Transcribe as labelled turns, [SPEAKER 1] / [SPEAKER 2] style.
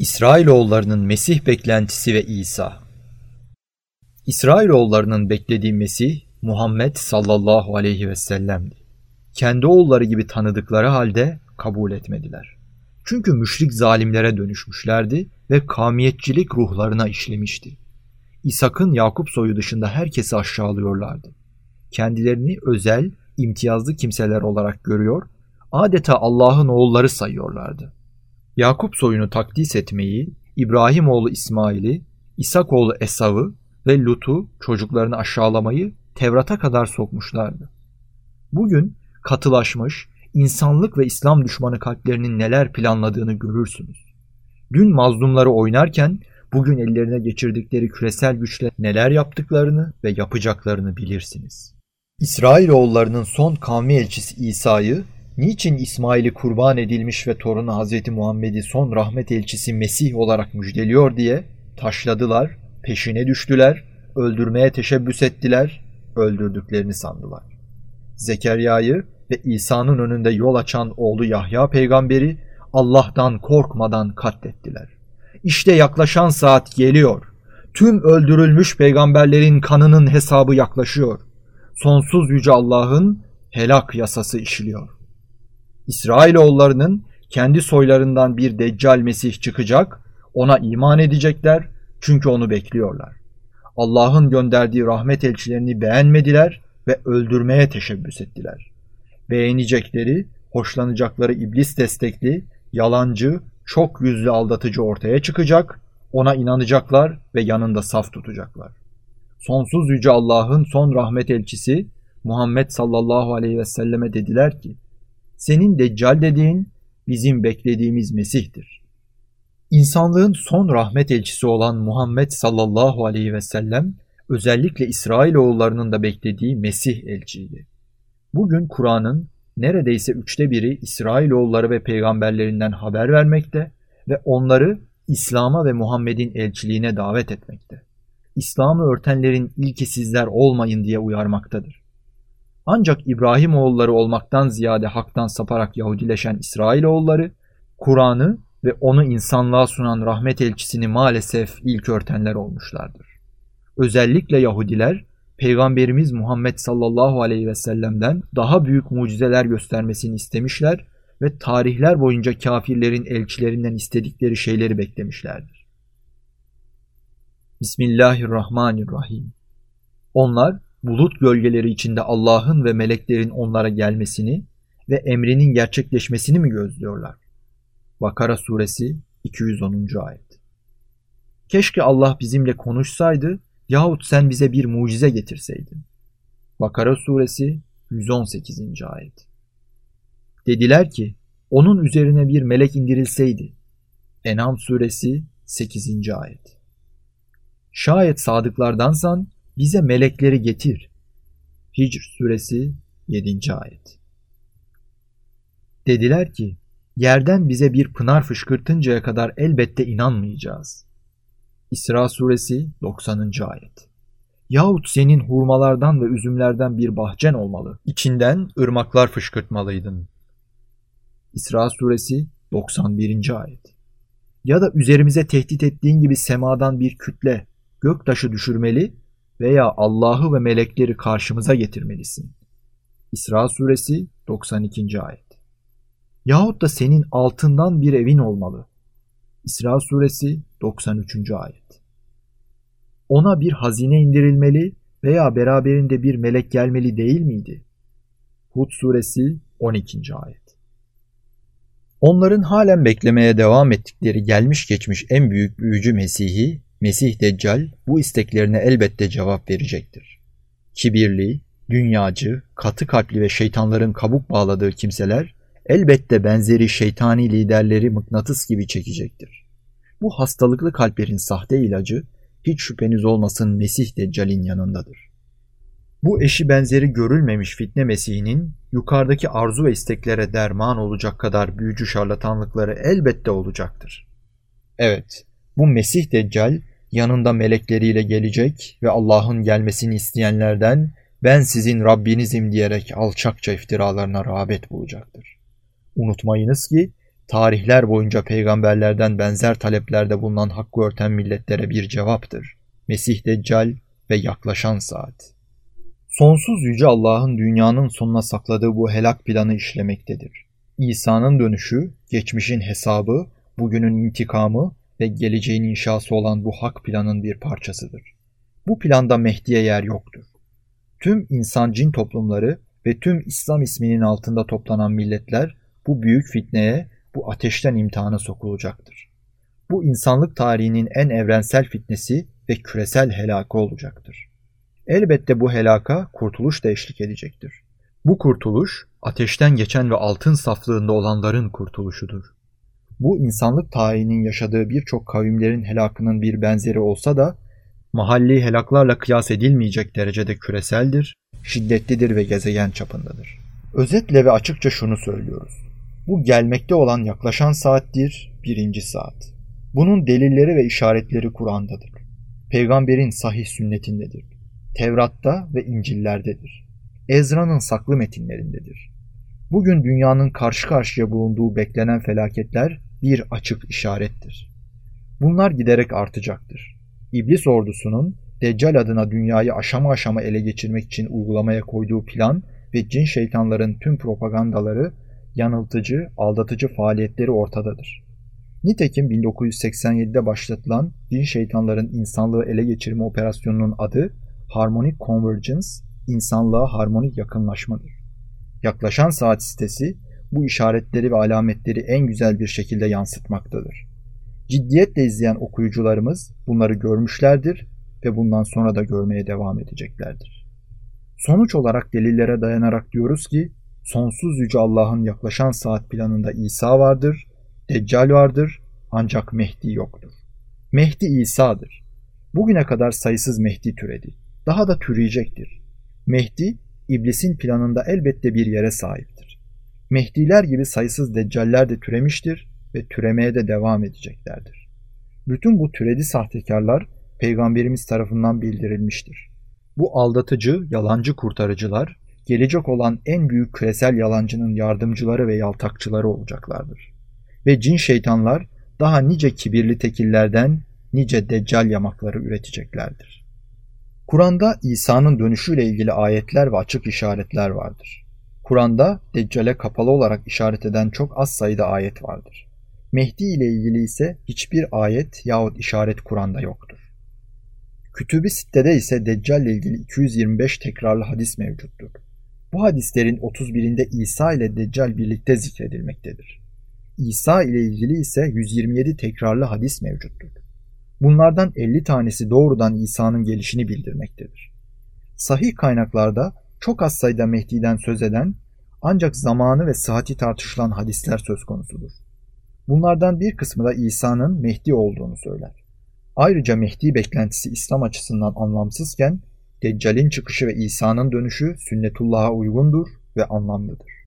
[SPEAKER 1] İsrailoğullarının Mesih beklentisi ve İsa İsrailoğullarının beklediği Mesih Muhammed sallallahu aleyhi ve sellem'di. Kendi oğulları gibi tanıdıkları halde kabul etmediler. Çünkü müşrik zalimlere dönüşmüşlerdi ve kamiyetçilik ruhlarına işlemişti. İshak'ın Yakup soyu dışında herkesi aşağılıyorlardı. Kendilerini özel, imtiyazlı kimseler olarak görüyor, adeta Allah'ın oğulları sayıyorlardı. Yakup soyunu takdis etmeyi, İbrahim oğlu İsmail'i, İshak oğlu Esav'ı ve Lut'u çocuklarını aşağılamayı Tevrat'a kadar sokmuşlardı. Bugün katılaşmış, insanlık ve İslam düşmanı kalplerinin neler planladığını görürsünüz. Dün mazlumları oynarken bugün ellerine geçirdikleri küresel güçle neler yaptıklarını ve yapacaklarını bilirsiniz. İsrailoğullarının son kavmi elçisi İsa'yı niçin İsmail'i kurban edilmiş ve torunu Hz. Muhammed'i son rahmet elçisi Mesih olarak müjdeliyor diye taşladılar, peşine düştüler, öldürmeye teşebbüs ettiler, öldürdüklerini sandılar. Zekeriya'yı ve İsa'nın önünde yol açan oğlu Yahya peygamberi Allah'tan korkmadan katlettiler. İşte yaklaşan saat geliyor. Tüm öldürülmüş peygamberlerin kanının hesabı yaklaşıyor. Sonsuz yüce Allah'ın helak yasası işliyor. İsrailoğullarının kendi soylarından bir Deccal Mesih çıkacak, ona iman edecekler çünkü onu bekliyorlar. Allah'ın gönderdiği rahmet elçilerini beğenmediler ve öldürmeye teşebbüs ettiler. Beğenecekleri, hoşlanacakları iblis destekli, yalancı, çok yüzlü aldatıcı ortaya çıkacak, ona inanacaklar ve yanında saf tutacaklar. Sonsuz yüce Allah'ın son rahmet elçisi Muhammed sallallahu aleyhi ve selleme dediler ki, senin deccal dediğin bizim beklediğimiz Mesih'tir. İnsanlığın son rahmet elçisi olan Muhammed sallallahu aleyhi ve sellem özellikle İsrailoğullarının da beklediği Mesih elçiydi. Bugün Kur'an'ın neredeyse üçte biri İsrailoğulları ve peygamberlerinden haber vermekte ve onları İslam'a ve Muhammed'in elçiliğine davet etmekte. İslam'ı örtenlerin ilki sizler olmayın diye uyarmaktadır. Ancak İbrahim oğulları olmaktan ziyade haktan saparak Yahudileşen İsrailoğulları, Kur'an'ı ve onu insanlığa sunan rahmet elçisini maalesef ilk örtenler olmuşlardır. Özellikle Yahudiler Peygamberimiz Muhammed sallallahu aleyhi ve sellem'den daha büyük mucizeler göstermesini istemişler ve tarihler boyunca kafirlerin elçilerinden istedikleri şeyleri beklemişlerdir. Bismillahirrahmanirrahim. Onlar bulut gölgeleri içinde Allah'ın ve meleklerin onlara gelmesini ve emrinin gerçekleşmesini mi gözlüyorlar? Bakara suresi 210. ayet. Keşke Allah bizimle konuşsaydı yahut sen bize bir mucize getirseydin. Bakara suresi 118. ayet. Dediler ki onun üzerine bir melek indirilseydi. Enam suresi 8. ayet. Şayet sadıklardansan bize melekleri getir. Hicr suresi 7. ayet. Dediler ki yerden bize bir pınar fışkırtıncaya kadar elbette inanmayacağız. İsra suresi 90. ayet. Yahut senin hurmalardan ve üzümlerden bir bahçen olmalı. İçinden ırmaklar fışkırtmalıydın. İsra suresi 91. ayet. Ya da üzerimize tehdit ettiğin gibi semadan bir kütle göktaşı düşürmeli veya Allah'ı ve melekleri karşımıza getirmelisin. İsra suresi 92. ayet. Yahut da senin altından bir evin olmalı. İsra suresi 93. ayet. Ona bir hazine indirilmeli veya beraberinde bir melek gelmeli değil miydi? Hud suresi 12. ayet. Onların halen beklemeye devam ettikleri gelmiş geçmiş en büyük büyücü Mesih'i, Mesih Deccal bu isteklerine elbette cevap verecektir. Kibirli, dünyacı, katı kalpli ve şeytanların kabuk bağladığı kimseler elbette benzeri şeytani liderleri mıknatıs gibi çekecektir. Bu hastalıklı kalplerin sahte ilacı hiç şüpheniz olmasın Mesih Deccal'in yanındadır. Bu eşi benzeri görülmemiş fitne Mesih'inin yukarıdaki arzu ve isteklere derman olacak kadar büyücü şarlatanlıkları elbette olacaktır. Evet, bu Mesih Deccal yanında melekleriyle gelecek ve Allah'ın gelmesini isteyenlerden ben sizin Rabbinizim diyerek alçakça iftiralarına rağbet bulacaktır. Unutmayınız ki tarihler boyunca peygamberlerden benzer taleplerde bulunan hakkı örten milletlere bir cevaptır. Mesih Deccal ve yaklaşan saat. Sonsuz yüce Allah'ın dünyanın sonuna sakladığı bu helak planı işlemektedir. İsa'nın dönüşü, geçmişin hesabı, bugünün intikamı ve geleceğin inşası olan bu hak planın bir parçasıdır. Bu planda Mehdi'ye yer yoktur. Tüm insan cin toplumları ve tüm İslam isminin altında toplanan milletler bu büyük fitneye, bu ateşten imtihana sokulacaktır. Bu insanlık tarihinin en evrensel fitnesi ve küresel helakı olacaktır. Elbette bu helaka kurtuluş da eşlik edecektir. Bu kurtuluş ateşten geçen ve altın saflığında olanların kurtuluşudur. Bu insanlık tarihinin yaşadığı birçok kavimlerin helakının bir benzeri olsa da mahalli helaklarla kıyas edilmeyecek derecede küreseldir, şiddetlidir ve gezegen çapındadır. Özetle ve açıkça şunu söylüyoruz. Bu gelmekte olan yaklaşan saattir, birinci saat. Bunun delilleri ve işaretleri Kur'an'dadır. Peygamberin sahih sünnetindedir. Tevrat'ta ve İncil'lerdedir. Ezra'nın saklı metinlerindedir. Bugün dünyanın karşı karşıya bulunduğu beklenen felaketler bir açık işarettir. Bunlar giderek artacaktır. İblis ordusunun Deccal adına dünyayı aşama aşama ele geçirmek için uygulamaya koyduğu plan ve cin şeytanların tüm propagandaları, yanıltıcı, aldatıcı faaliyetleri ortadadır. Nitekim 1987'de başlatılan cin şeytanların insanlığı ele geçirme operasyonunun adı Harmonic Convergence, insanlığa harmonik yakınlaşmadır. Yaklaşan saat sitesi bu işaretleri ve alametleri en güzel bir şekilde yansıtmaktadır. Ciddiyetle izleyen okuyucularımız bunları görmüşlerdir ve bundan sonra da görmeye devam edeceklerdir. Sonuç olarak delillere dayanarak diyoruz ki sonsuz yüce Allah'ın yaklaşan saat planında İsa vardır, Deccal vardır ancak Mehdi yoktur. Mehdi İsa'dır. Bugüne kadar sayısız Mehdi türedi. Daha da türeyecektir. Mehdi iblisin planında elbette bir yere sahiptir. Mehdiler gibi sayısız deccaller de türemiştir ve türemeye de devam edeceklerdir. Bütün bu türedi sahtekarlar peygamberimiz tarafından bildirilmiştir. Bu aldatıcı, yalancı kurtarıcılar gelecek olan en büyük küresel yalancının yardımcıları ve yaltakçıları olacaklardır. Ve cin şeytanlar daha nice kibirli tekillerden nice deccal yamakları üreteceklerdir. Kur'an'da İsa'nın dönüşüyle ilgili ayetler ve açık işaretler vardır. Kur'an'da Deccal'e kapalı olarak işaret eden çok az sayıda ayet vardır. Mehdi ile ilgili ise hiçbir ayet yahut işaret Kur'an'da yoktur. Kütüb-i Sitte'de ise Deccal ile ilgili 225 tekrarlı hadis mevcuttur. Bu hadislerin 31'inde İsa ile Deccal birlikte zikredilmektedir. İsa ile ilgili ise 127 tekrarlı hadis mevcuttur. Bunlardan 50 tanesi doğrudan İsa'nın gelişini bildirmektedir. Sahih kaynaklarda çok az sayıda Mehdi'den söz eden ancak zamanı ve sıhhati tartışılan hadisler söz konusudur. Bunlardan bir kısmı da İsa'nın Mehdi olduğunu söyler. Ayrıca Mehdi beklentisi İslam açısından anlamsızken Deccal'in çıkışı ve İsa'nın dönüşü sünnetullah'a uygundur ve anlamlıdır.